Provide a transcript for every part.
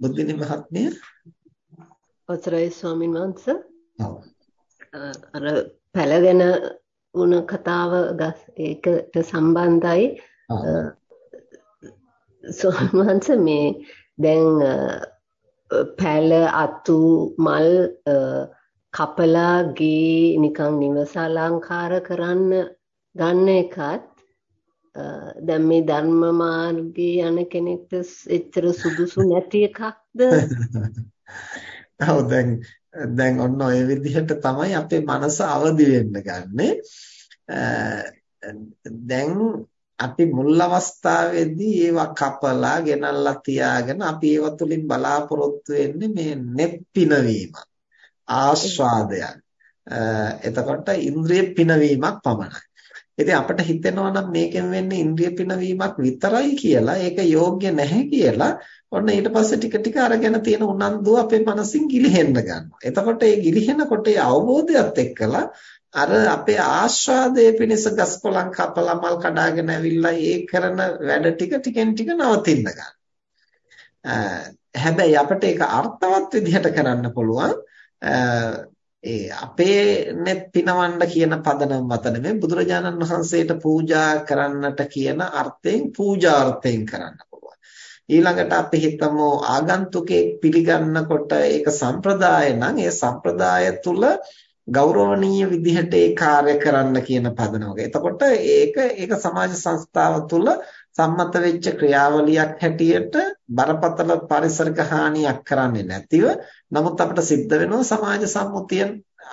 බුද්ධිනි මහත්මිය අවසරයි ස්වාමින් වහන්සේ. අර පැලගෙන වුණ කතාව ඒකට සම්බන්ධයි. ස්වාමින් වහන්සේ මේ දැන් පැල අතු මල් කපලා ගේ නිකන් නිවස අලංකාර කරන්න ගන්න එකත් දැන් මේ ධර්ම මාර්ගයේ යන කෙනෙක්ට එච්චර සුදුසු නැති එකක්ද? ඔව් දැන් දැන් ඔන්න ඔය විදිහට තමයි අපේ මනස අවදි වෙන්න ගන්නෙ. දැන් අපි මුල් අවස්ථාවේදී ඒවා කපලා ගෙනල්ලා තියාගෙන අපි ඒව තුලින් බලාපොරොත්තු වෙන්නේ මේ නෙත් පිනවීම ආස්වාදයක්. එතකොට ඉන්ද්‍රිය පිනවීමක් පමණයි. ඉතින් අපිට හිතෙනවා නම් මේකෙන් වෙන්නේ ඉන්ද්‍රිය පිනවීමක් විතරයි කියලා ඒක යෝග්‍ය නැහැ කියලා ඔන්න ඊට පස්සේ ටික ටික අරගෙන තියෙන උනන්දුව අපේ මනසින් ගිලිහෙන්න ගන්නවා. එතකොට ඒ ගිලිහෙනකොට ඒ අවබෝධයත් එක්කලා අර අපේ ආස්වාදයේ පිණිස ගස්කොලන් කපලා මල් කඩාගෙන ඇවිල්ලා ඒ කරන වැඩ ටික ටිකෙන් ටික නවතින්න ගන්නවා. හැබැයි අපිට ඒක අර්ථවත් විදිහට කරන්න පුළුවන් ඒ අපේ net පිනවන්න කියන පදනම මත නෙමෙයි බුදුරජාණන් වහන්සේට පූජා කරන්නට කියන අර්ථයෙන් පූජාර්ථයෙන් කරන්න පුළුවන්. ඊළඟට අපි හිතමු ආගන්තුකෙක් පිළිගන්නකොට ඒක සම්ප්‍රදාය නම් ඒ සම්ප්‍රදාය තුල ගෞරවනීය විදිහට ඒ කාර්ය කරන්න කියන පදනමක. එතකොට ඒක ඒක සමාජ සංස්ථාව තුල සම්මත වෙච්ච ක්‍රියාවලියක් හැටියට බරපතල පරිසරික හානියක් කරන්නේ නැතිව නමුත් අපිට සිද්ධ වෙනවා සමාජ සම්මුතිය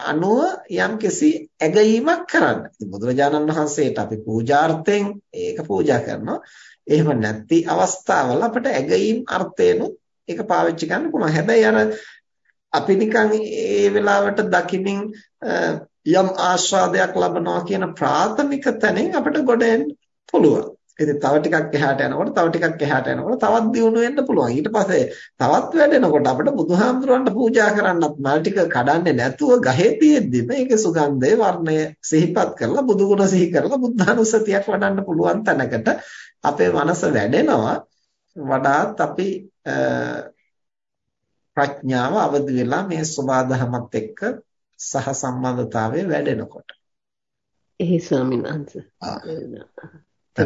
අනුව යම්කිසි ඇගීමක් කරන්න. ඉතින් බුදුරජාණන් වහන්සේට අපි පූජාර්ථයෙන් ඒක පූජා කරනවා. එහෙම නැති අවස්ථාවල අපිට ඇගීම් අර්ථයෙන් ඒක පාවිච්චි කරන්න පුළුවන්. හැබැයි අර අපි නිකන් ඒ වෙලාවට දකිමින් යම් ආස්වාදයක් ලබනවා කියන ප්‍රාථමික තැනින් අපිට ගොඩ එන්න පුළුවන්. ඉතින් තව ටිකක් එහාට යනකොට තව ටිකක් එහාට යනකොට තවත් දියුණු වෙන්න පුළුවන්. ඊට පස්සේ තවත් වැඩෙනකොට අපිට බුදුහාමුදුරන්ට පූජා කරන්නත් මල් ටික කඩන්නේ නැතුව ගහේ තියෙද්දි මේකේ සුගන්ධය වර්ණය සිහිපත් කරලා බුදු ගුණ සිහි කරලා බුද්ධානුස්සතියක් වඩන්න පුළුවන් තැනකට අපේ මනස වැඩෙනවා. වඩාත් අපි ප්‍රඥාව අවදි වෙලා මේ සබාධමත් එක්ක සහ සම්බන්ධතාවය වැඩෙනකොට. එහි ස්වාමීන් වහන්සේ.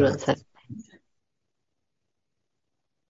四い菜。